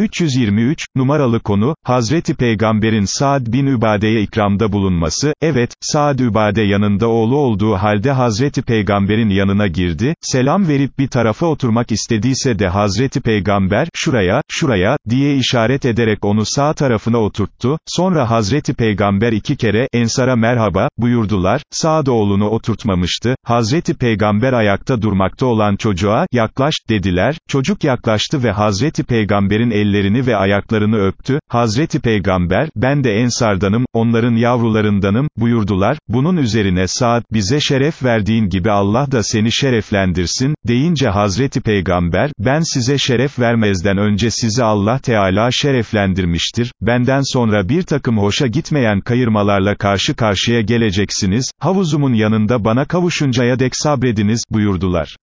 323, numaralı konu, Hazreti Peygamber'in Saad bin Übade'ye ikramda bulunması, evet, Saad Übade yanında oğlu olduğu halde Hazreti Peygamber'in yanına girdi, selam verip bir tarafa oturmak istediyse de Hazreti Peygamber, şuraya, şuraya, diye işaret ederek onu sağ tarafına oturttu, sonra Hazreti Peygamber iki kere, Ensar'a merhaba, buyurdular, Saad oğlunu oturtmamıştı, Hazreti Peygamber ayakta durmakta olan çocuğa, yaklaş, dediler, çocuk yaklaştı ve Hazreti Peygamber'in elleri, ellerini ve ayaklarını öptü, Hazreti Peygamber, ben de Ensardanım, onların yavrularındanım, buyurdular, bunun üzerine Saad, bize şeref verdiğin gibi Allah da seni şereflendirsin, deyince Hazreti Peygamber, ben size şeref vermezden önce sizi Allah Teala şereflendirmiştir, benden sonra bir takım hoşa gitmeyen kayırmalarla karşı karşıya geleceksiniz, havuzumun yanında bana kavuşuncaya dek sabrediniz, buyurdular.